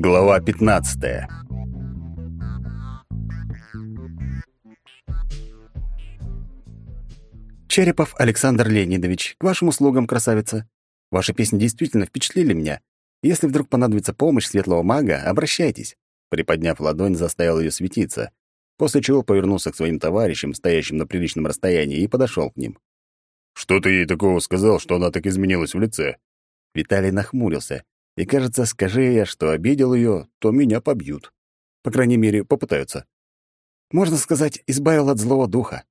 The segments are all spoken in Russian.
Глава 15. Черепов Александр Леонидович, к вашим услугам, красавица. Ваши песни действительно впечатлили меня. Если вдруг понадобится помощь светлого мага, обращайтесь. Приподняв ладонь, заставил ее светиться, после чего повернулся к своим товарищам, стоящим на приличном расстоянии, и подошел к ним. «Что ты ей такого сказал, что она так изменилась в лице?» Виталий нахмурился, и, кажется, скажи я, что обидел ее, то меня побьют. По крайней мере, попытаются. Можно сказать, избавил от злого духа.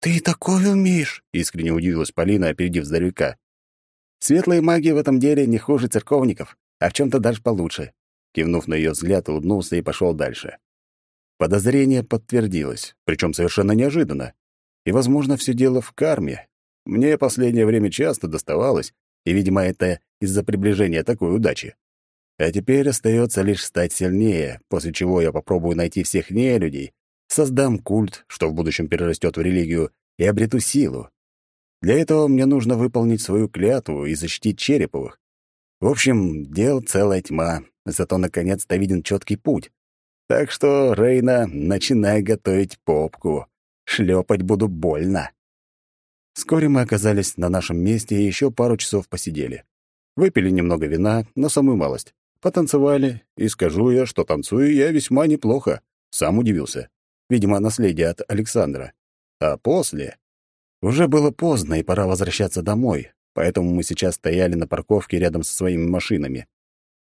«Ты такое умеешь?» — искренне удивилась Полина, опередив здоровяка. «Светлые маги в этом деле не хуже церковников, а в чем то даже получше». Кивнув на ее взгляд, улыбнулся и пошел дальше. Подозрение подтвердилось, причем совершенно неожиданно. И, возможно, все дело в карме. Мне последнее время часто доставалось, и, видимо, это из-за приближения такой удачи. А теперь остается лишь стать сильнее, после чего я попробую найти всех нелюдей, создам культ, что в будущем перерастет в религию, и обрету силу. Для этого мне нужно выполнить свою клятву и защитить Череповых. В общем, дел целая тьма, зато наконец-то виден четкий путь. Так что, Рейна, начинай готовить попку. Шлепать буду больно. Вскоре мы оказались на нашем месте и еще пару часов посидели. Выпили немного вина, но самую малость. Потанцевали, и скажу я, что танцую я весьма неплохо. Сам удивился. Видимо, наследие от Александра. А после... Уже было поздно, и пора возвращаться домой, поэтому мы сейчас стояли на парковке рядом со своими машинами.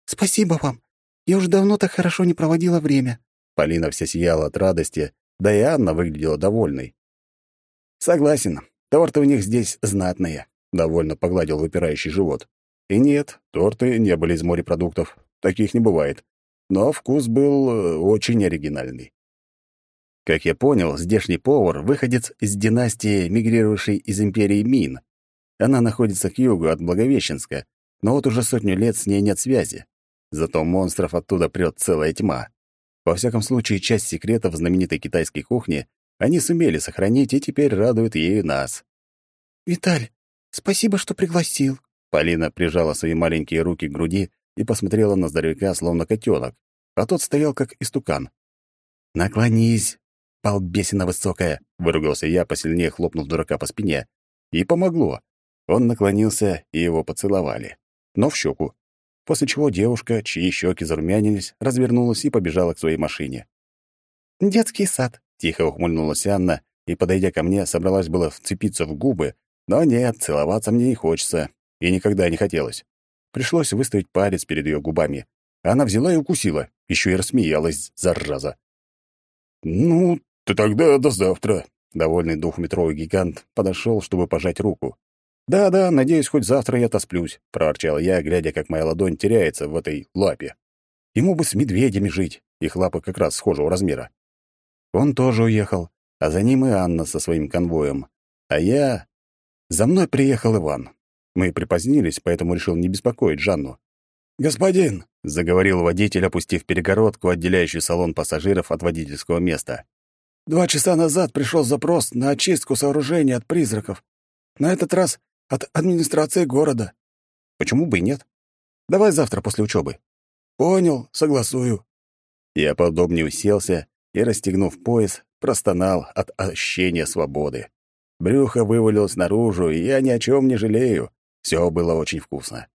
«Спасибо вам. Я уже давно так хорошо не проводила время». Полина вся сияла от радости, да и Анна выглядела довольной. «Согласен. Торты у них здесь знатные», — довольно погладил выпирающий живот. И нет, торты не были из морепродуктов. Таких не бывает. Но вкус был э, очень оригинальный. Как я понял, здешний повар — выходец из династии, мигрировавшей из империи Мин. Она находится к югу от Благовещенска, но вот уже сотню лет с ней нет связи. Зато монстров оттуда прет целая тьма. Во всяком случае, часть секретов знаменитой китайской кухни они сумели сохранить и теперь радуют ею нас. «Виталь, спасибо, что пригласил». Полина прижала свои маленькие руки к груди и посмотрела на здоровяка, словно котенок, а тот стоял как истукан. «Наклонись, полбесина высокая!» — выругался я, посильнее хлопнув дурака по спине. И помогло. Он наклонился, и его поцеловали. Но в щеку. После чего девушка, чьи щеки зарумянились, развернулась и побежала к своей машине. «Детский сад», Тихо ухмыльнулась Анна и, подойдя ко мне, собралась было вцепиться в губы, но нет, целоваться мне не хочется, и никогда не хотелось. Пришлось выставить палец перед ее губами. Она взяла и укусила, еще и рассмеялась, зараза. «Ну, ты тогда до завтра», — довольный двухметровый гигант подошел, чтобы пожать руку. «Да-да, надеюсь, хоть завтра я отосплюсь», — проворчал я, глядя, как моя ладонь теряется в этой лапе. Ему бы с медведями жить, их лапы как раз схожего размера. Он тоже уехал, а за ним и Анна со своим конвоем. А я... За мной приехал Иван. Мы припозднились, поэтому решил не беспокоить Жанну. «Господин!» — заговорил водитель, опустив перегородку, отделяющую салон пассажиров от водительского места. «Два часа назад пришел запрос на очистку сооружения от призраков. На этот раз от администрации города». «Почему бы и нет? Давай завтра после учебы. «Понял, согласую». Я поудобнее уселся и, расстегнув пояс, простонал от ощущения свободы. Брюхо вывалилось наружу, и я ни о чем не жалею. Все было очень вкусно.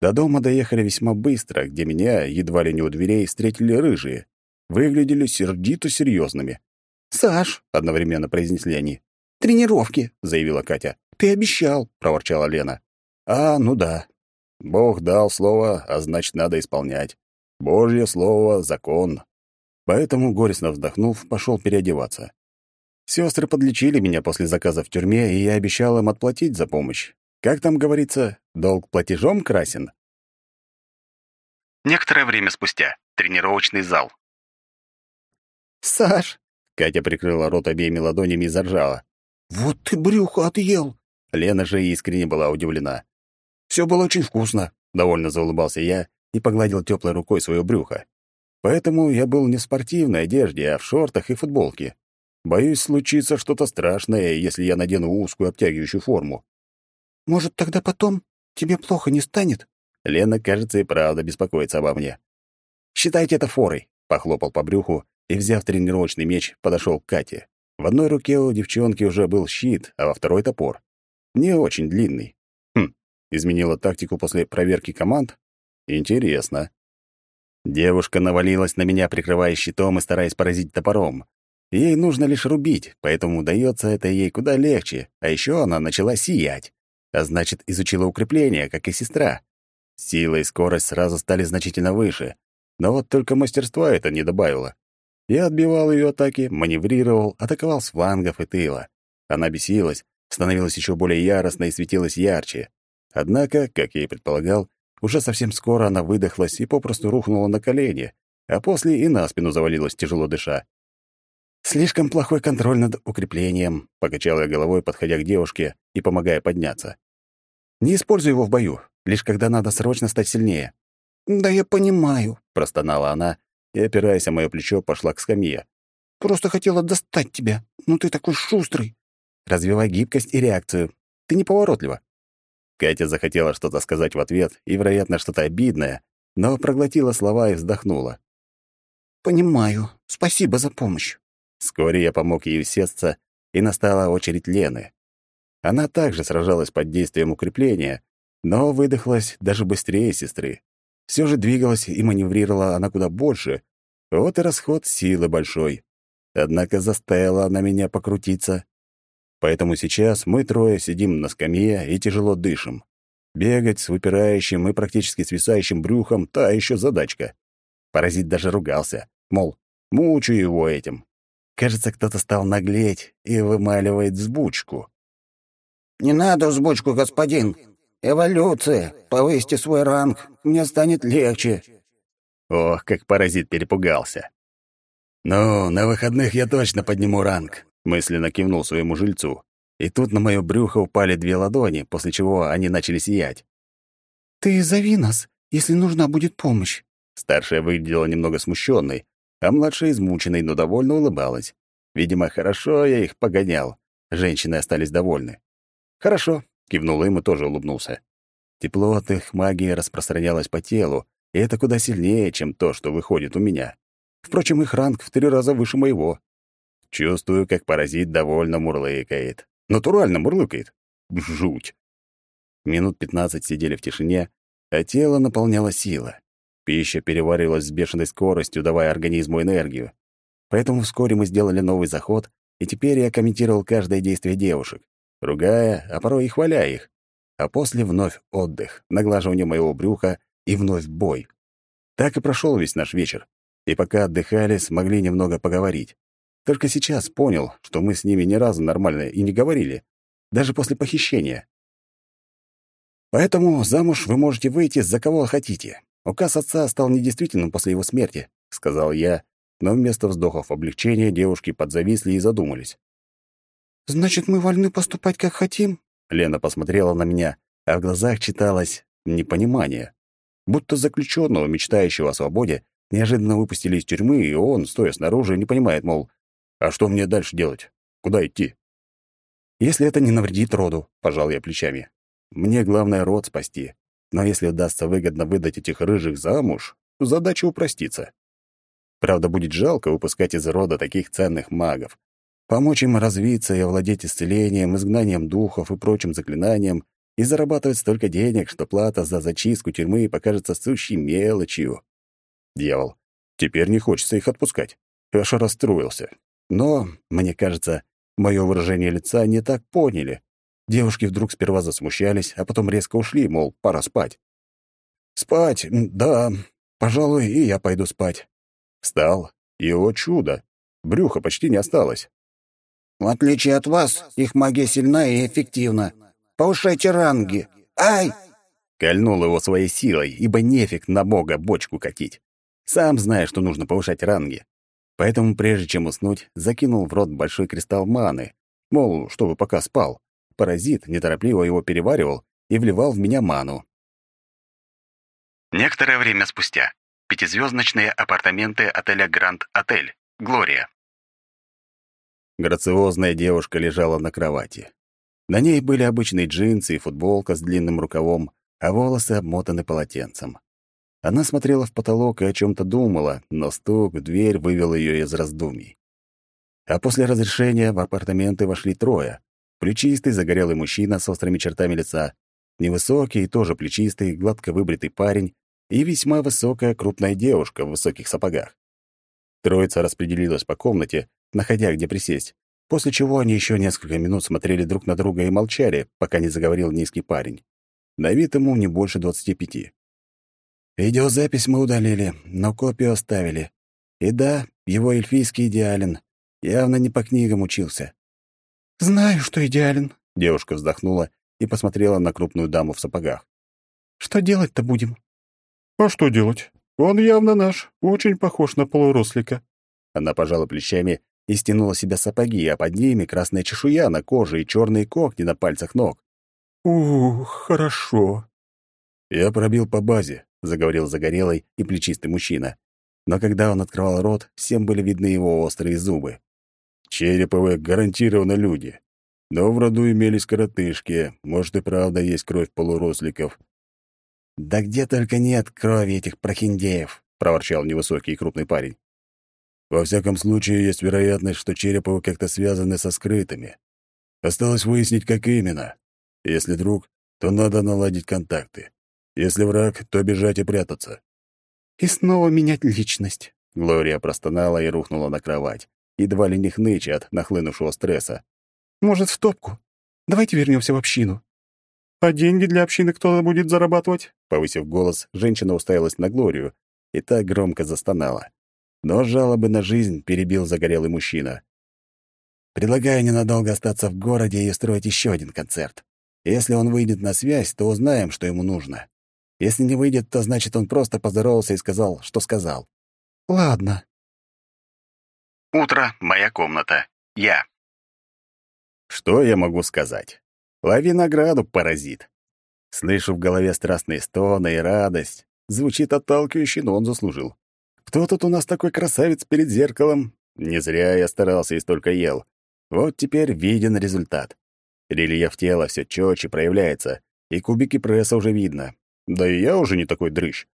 До дома доехали весьма быстро, где меня, едва ли не у дверей, встретили рыжие. Выглядели сердито серьезными. «Саш!» — одновременно произнесли они. «Тренировки!» — заявила Катя. «Ты обещал!» — проворчала Лена. «А, ну да. Бог дал слово, а значит, надо исполнять. Божье слово — закон. Поэтому, горестно вздохнув, пошел переодеваться. Сестры подлечили меня после заказа в тюрьме, и я обещал им отплатить за помощь. Как там говорится, долг платежом красен. Некоторое время спустя. Тренировочный зал. «Саш!» — Катя прикрыла рот обеими ладонями и заржала. «Вот ты брюхо отъел!» Лена же искренне была удивлена. Все было очень вкусно», — довольно заулыбался я и погладил теплой рукой свое брюхо. Поэтому я был не в спортивной одежде, а в шортах и футболке. Боюсь, случится что-то страшное, если я надену узкую обтягивающую форму. «Может, тогда потом? Тебе плохо не станет?» Лена, кажется, и правда беспокоится обо мне. Считайте это форой», — похлопал по брюху и, взяв тренировочный меч, подошел к Кате. В одной руке у девчонки уже был щит, а во второй — топор. Не очень длинный. Хм, изменила тактику после проверки команд? Интересно. Девушка навалилась на меня, прикрывая щитом и стараясь поразить топором. Ей нужно лишь рубить, поэтому удается это ей куда легче, а еще она начала сиять. А значит, изучила укрепление, как и сестра. Сила и скорость сразу стали значительно выше, но вот только мастерства это не добавило. Я отбивал ее атаки, маневрировал, атаковал с флангов и тыла. Она бесилась, становилась еще более яростной и светилась ярче. Однако, как я и предполагал, уже совсем скоро она выдохлась и попросту рухнула на колени, а после и на спину завалилась, тяжело дыша. «Слишком плохой контроль над укреплением», — покачал я головой, подходя к девушке и помогая подняться. «Не используй его в бою, лишь когда надо срочно стать сильнее». «Да я понимаю», — простонала она и, опираясь о моё плечо, пошла к скамье. «Просто хотела достать тебя, но ты такой шустрый». «Развивай гибкость и реакцию. Ты неповоротлива». Катя захотела что-то сказать в ответ и, вероятно, что-то обидное, но проглотила слова и вздохнула. «Понимаю. Спасибо за помощь». Вскоре я помог ей усесться, и настала очередь Лены. Она также сражалась под действием укрепления, но выдохлась даже быстрее сестры. Все же двигалась и маневрировала она куда больше. Вот и расход силы большой. Однако заставила она меня покрутиться. Поэтому сейчас мы трое сидим на скамье и тяжело дышим. Бегать с выпирающим и практически свисающим брюхом — та еще задачка. Паразит даже ругался, мол, мучу его этим. Кажется, кто-то стал наглеть и вымаливает взбучку. «Не надо взбучку, господин. Эволюция. Повысьте свой ранг, мне станет легче». Ох, как паразит перепугался. «Ну, на выходных я точно подниму ранг», — мысленно кивнул своему жильцу. И тут на моё брюхо упали две ладони, после чего они начали сиять. «Ты зови нас, если нужна будет помощь». Старшая выглядела немного смущенной, а младшая измученной, но довольно улыбалась. Видимо, хорошо я их погонял. Женщины остались довольны. «Хорошо», — кивнул им и тоже улыбнулся. Тепло от их магии распространялось по телу, и это куда сильнее, чем то, что выходит у меня. Впрочем, их ранг в три раза выше моего. Чувствую, как паразит довольно мурлыкает. Натурально мурлыкает. Жуть. Минут пятнадцать сидели в тишине, а тело наполняло сила. Пища переваривалась с бешеной скоростью, давая организму энергию. Поэтому вскоре мы сделали новый заход, и теперь я комментировал каждое действие девушек, ругая, а порой и хваля их. А после вновь отдых, наглаживание моего брюха и вновь бой. Так и прошел весь наш вечер. И пока отдыхали, смогли немного поговорить. Только сейчас понял, что мы с ними ни разу нормально и не говорили, даже после похищения. Поэтому замуж вы можете выйти за кого хотите. Указ отца стал недействительным после его смерти, сказал я, но вместо вздохов облегчения девушки подзависли и задумались. «Значит, мы вольны поступать, как хотим?» Лена посмотрела на меня, а в глазах читалось непонимание. Будто заключенного, мечтающего о свободе, неожиданно выпустили из тюрьмы, и он, стоя снаружи, не понимает, мол, «А что мне дальше делать? Куда идти?» «Если это не навредит роду», — пожал я плечами. «Мне главное род спасти. Но если удастся выгодно выдать этих рыжих замуж, задача упростится. Правда, будет жалко выпускать из рода таких ценных магов. Помочь им развиться и овладеть исцелением, изгнанием духов и прочим заклинанием и зарабатывать столько денег, что плата за зачистку тюрьмы покажется сущей мелочью. Дьявол, теперь не хочется их отпускать. Аж расстроился. Но, мне кажется, мое выражение лица не так поняли. Девушки вдруг сперва засмущались, а потом резко ушли, мол, пора спать. «Спать, да, пожалуй, и я пойду спать». Встал, и, о чудо, брюха почти не осталось. «В отличие от вас, их магия сильна и эффективна. Повышайте ранги. Ай!» Кольнул его своей силой, ибо нефиг на бога бочку катить. Сам знаю, что нужно повышать ранги. Поэтому, прежде чем уснуть, закинул в рот большой кристалл маны, мол, чтобы пока спал. Паразит неторопливо его переваривал и вливал в меня ману. Некоторое время спустя. Пятизвездочные апартаменты отеля Гранд Отель. Глория. Грациозная девушка лежала на кровати. На ней были обычные джинсы и футболка с длинным рукавом, а волосы обмотаны полотенцем. Она смотрела в потолок и о чем то думала, но стук в дверь вывел ее из раздумий. А после разрешения в апартаменты вошли трое. Плечистый, загорелый мужчина с острыми чертами лица, невысокий, тоже плечистый, гладко выбритый парень и весьма высокая крупная девушка в высоких сапогах. Троица распределилась по комнате, находя где присесть, после чего они еще несколько минут смотрели друг на друга и молчали, пока не заговорил низкий парень. На вид ему не больше двадцати пяти. Видеозапись мы удалили, но копию оставили. И да, его эльфийский идеален. Явно не по книгам учился. «Знаю, что идеален», — девушка вздохнула и посмотрела на крупную даму в сапогах. «Что делать-то будем?» «А что делать? Он явно наш, очень похож на полурослика». Она пожала плечами и стянула себя сапоги, а под ними красная чешуя на коже и черные когти на пальцах ног. «Ух, хорошо». «Я пробил по базе», — заговорил загорелый и плечистый мужчина. Но когда он открывал рот, всем были видны его острые зубы. Череповы гарантированно люди. Но в роду имелись коротышки, может и правда есть кровь полуросликов. «Да где только нет крови этих прохиндеев», — проворчал невысокий и крупный парень. «Во всяком случае, есть вероятность, что Череповы как-то связаны со скрытыми. Осталось выяснить, как именно. Если друг, то надо наладить контакты. Если враг, то бежать и прятаться». «И снова менять личность», — Глория простонала и рухнула на кровать едва ли не хныча от нахлынувшего стресса. «Может, в топку? Давайте вернемся в общину». «А деньги для общины кто будет зарабатывать?» Повысив голос, женщина уставилась на Глорию и так громко застонала. Но жалобы на жизнь перебил загорелый мужчина. «Предлагаю ненадолго остаться в городе и устроить еще один концерт. Если он выйдет на связь, то узнаем, что ему нужно. Если не выйдет, то значит, он просто поздоровался и сказал, что сказал». «Ладно», Утро, моя комната. Я. Что я могу сказать? Лови награду, паразит. Слышу в голове страстные стоны и радость. Звучит отталкивающе, но он заслужил. Кто тут у нас такой красавец перед зеркалом? Не зря я старался и столько ел. Вот теперь виден результат. Рельеф тела все четче проявляется, и кубики пресса уже видно. Да и я уже не такой дрыщ.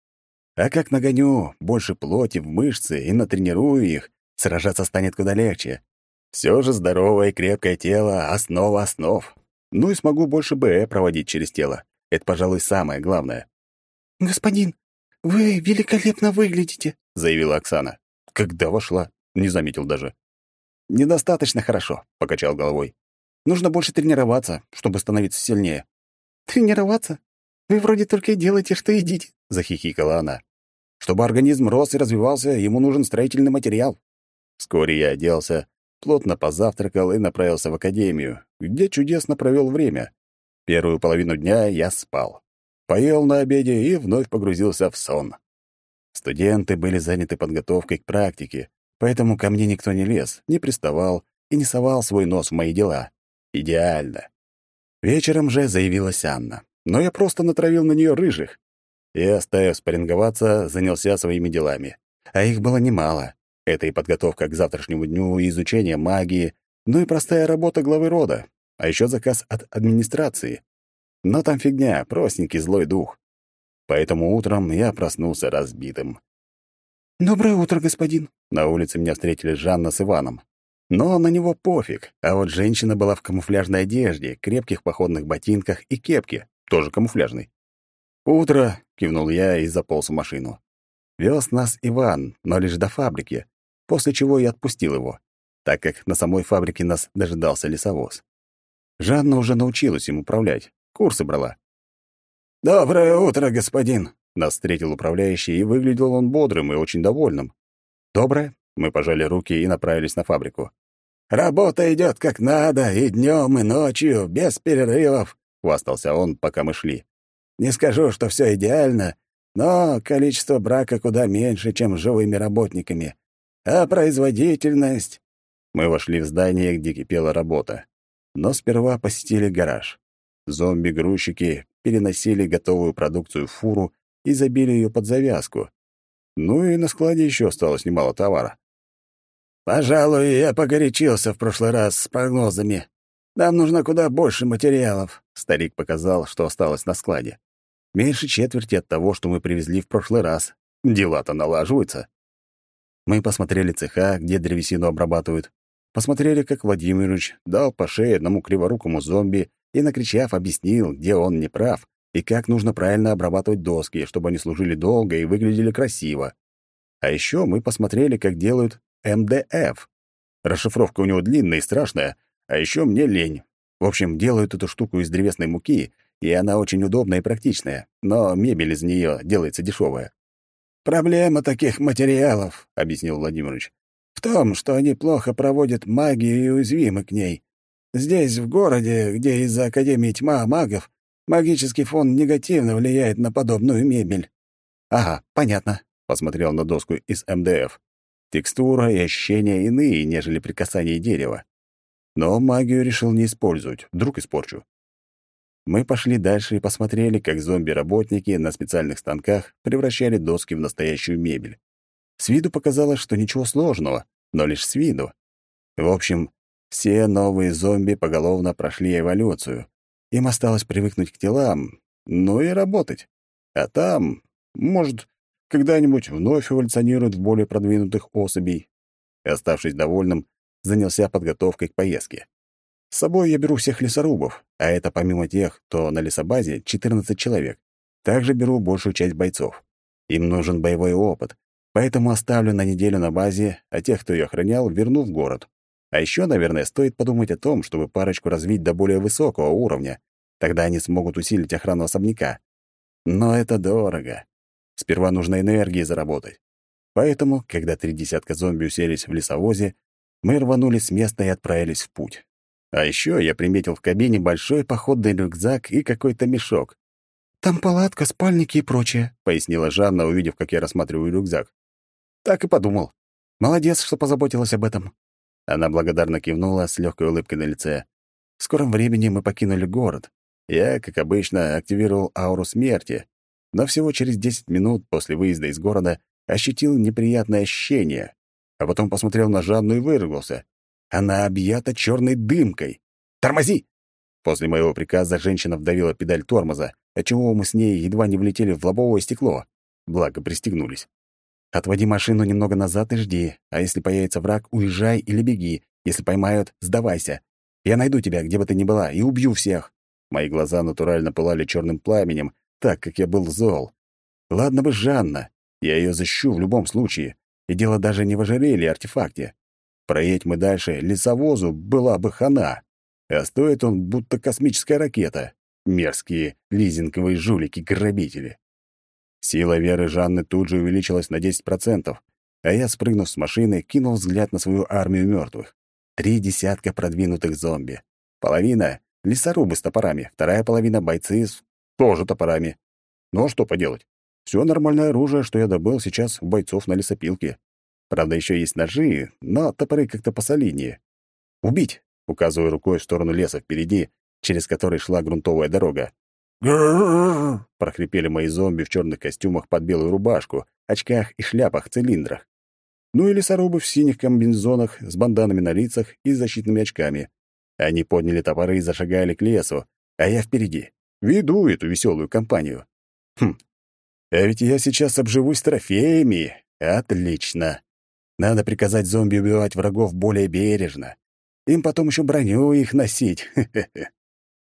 А как нагоню больше плоти в мышцы и натренирую их, Сражаться станет куда легче. Все же здоровое и крепкое тело — основа основ. Ну и смогу больше БЭ проводить через тело. Это, пожалуй, самое главное. «Господин, вы великолепно выглядите», — заявила Оксана. Когда вошла, не заметил даже. «Недостаточно хорошо», — покачал головой. «Нужно больше тренироваться, чтобы становиться сильнее». «Тренироваться? Вы вроде только и делаете, что едите», — захихикала она. «Чтобы организм рос и развивался, ему нужен строительный материал. Вскоре я оделся, плотно позавтракал и направился в академию, где чудесно провел время. Первую половину дня я спал. Поел на обеде и вновь погрузился в сон. Студенты были заняты подготовкой к практике, поэтому ко мне никто не лез, не приставал и не совал свой нос в мои дела. Идеально. Вечером же заявилась Анна, но я просто натравил на нее рыжих. И, оставив спарринговаться, занялся своими делами. А их было немало. Это и подготовка к завтрашнему дню, и изучение магии, ну и простая работа главы рода, а еще заказ от администрации. Но там фигня, простенький злой дух. Поэтому утром я проснулся разбитым. «Доброе утро, господин». На улице меня встретили Жанна с Иваном. Но на него пофиг, а вот женщина была в камуфляжной одежде, крепких походных ботинках и кепке, тоже камуфляжной. «Утро!» — кивнул я и заполз в машину. Вез нас Иван, но лишь до фабрики, после чего я отпустил его, так как на самой фабрике нас дожидался лесовоз. Жанна уже научилась им управлять, курсы брала. «Доброе утро, господин!» — нас встретил управляющий, и выглядел он бодрым и очень довольным. «Доброе!» — мы пожали руки и направились на фабрику. «Работа идет как надо, и днем, и ночью, без перерывов», — хвастался он, пока мы шли. «Не скажу, что все идеально, но количество брака куда меньше, чем с живыми работниками. А производительность... Мы вошли в здание, где кипела работа. Но сперва посетили гараж. Зомби-грузчики переносили готовую продукцию в фуру и забили ее под завязку. Ну и на складе еще осталось немало товара. «Пожалуй, я погорячился в прошлый раз с прогнозами. Нам нужно куда больше материалов», — старик показал, что осталось на складе. Меньше четверти от того, что мы привезли в прошлый раз. Дела-то налаживаются. Мы посмотрели цеха, где древесину обрабатывают. Посмотрели, как Владимирович дал по шее одному криворукому зомби и, накричав, объяснил, где он не прав и как нужно правильно обрабатывать доски, чтобы они служили долго и выглядели красиво. А еще мы посмотрели, как делают МДФ. Расшифровка у него длинная и страшная, а еще мне лень. В общем, делают эту штуку из древесной муки, и она очень удобная и практичная, но мебель из нее делается дешевая. «Проблема таких материалов», — объяснил Владимирович, «в том, что они плохо проводят магию и уязвимы к ней. Здесь, в городе, где из-за Академии тьма магов, магический фон негативно влияет на подобную мебель». «Ага, понятно», — посмотрел на доску из МДФ. Текстура и ощущения иные, нежели при касании дерева. Но магию решил не использовать, вдруг испорчу. Мы пошли дальше и посмотрели, как зомби-работники на специальных станках превращали доски в настоящую мебель. С виду показалось, что ничего сложного, но лишь с виду. В общем, все новые зомби поголовно прошли эволюцию. Им осталось привыкнуть к телам, ну и работать. А там, может, когда-нибудь вновь эволюционируют в более продвинутых особей. Оставшись довольным, занялся подготовкой к поездке. С собой я беру всех лесорубов, а это помимо тех, кто на лесобазе, 14 человек. Также беру большую часть бойцов. Им нужен боевой опыт, поэтому оставлю на неделю на базе, а тех, кто ее охранял, верну в город. А еще, наверное, стоит подумать о том, чтобы парочку развить до более высокого уровня. Тогда они смогут усилить охрану особняка. Но это дорого. Сперва нужно энергии заработать. Поэтому, когда три десятка зомби уселись в лесовозе, мы рванули с места и отправились в путь. А еще я приметил в кабине большой походный рюкзак и какой-то мешок. «Там палатка, спальники и прочее», — пояснила Жанна, увидев, как я рассматриваю рюкзак. Так и подумал. Молодец, что позаботилась об этом. Она благодарно кивнула с легкой улыбкой на лице. В скором времени мы покинули город. Я, как обычно, активировал ауру смерти, но всего через 10 минут после выезда из города ощутил неприятное ощущение, а потом посмотрел на Жанну и выругался. Она объята черной дымкой. «Тормози!» После моего приказа женщина вдавила педаль тормоза, отчего мы с ней едва не влетели в лобовое стекло. Благо, пристегнулись. «Отводи машину немного назад и жди, а если появится враг, уезжай или беги. Если поймают, сдавайся. Я найду тебя, где бы ты ни была, и убью всех». Мои глаза натурально пылали черным пламенем, так как я был зол. Ладно бы Жанна, я ее защищу в любом случае. И дело даже не в ожерелье артефакте. Проедь мы дальше, лесовозу была бы хана. А стоит он, будто космическая ракета. Мерзкие лизинговые жулики-грабители. Сила веры Жанны тут же увеличилась на 10%, а я, спрыгнув с машины, кинул взгляд на свою армию мертвых. Три десятка продвинутых зомби. Половина — лесорубы с топорами, вторая половина — бойцы с тоже топорами. Ну а что поделать? Все нормальное оружие, что я добыл сейчас у бойцов на лесопилке. Правда, еще есть ножи, но топоры как-то посолиднее. «Убить!» — указываю рукой в сторону леса впереди, через который шла грунтовая дорога. Прохрипели мои зомби в черных костюмах под белую рубашку, очках и шляпах, цилиндрах. Ну и лесорубы в синих комбинезонах с банданами на лицах и защитными очками. Они подняли топоры и зашагали к лесу, а я впереди. Веду эту веселую компанию. Хм, а ведь я сейчас обживусь трофеями. Отлично. Надо приказать зомби убивать врагов более бережно. Им потом еще броню их носить.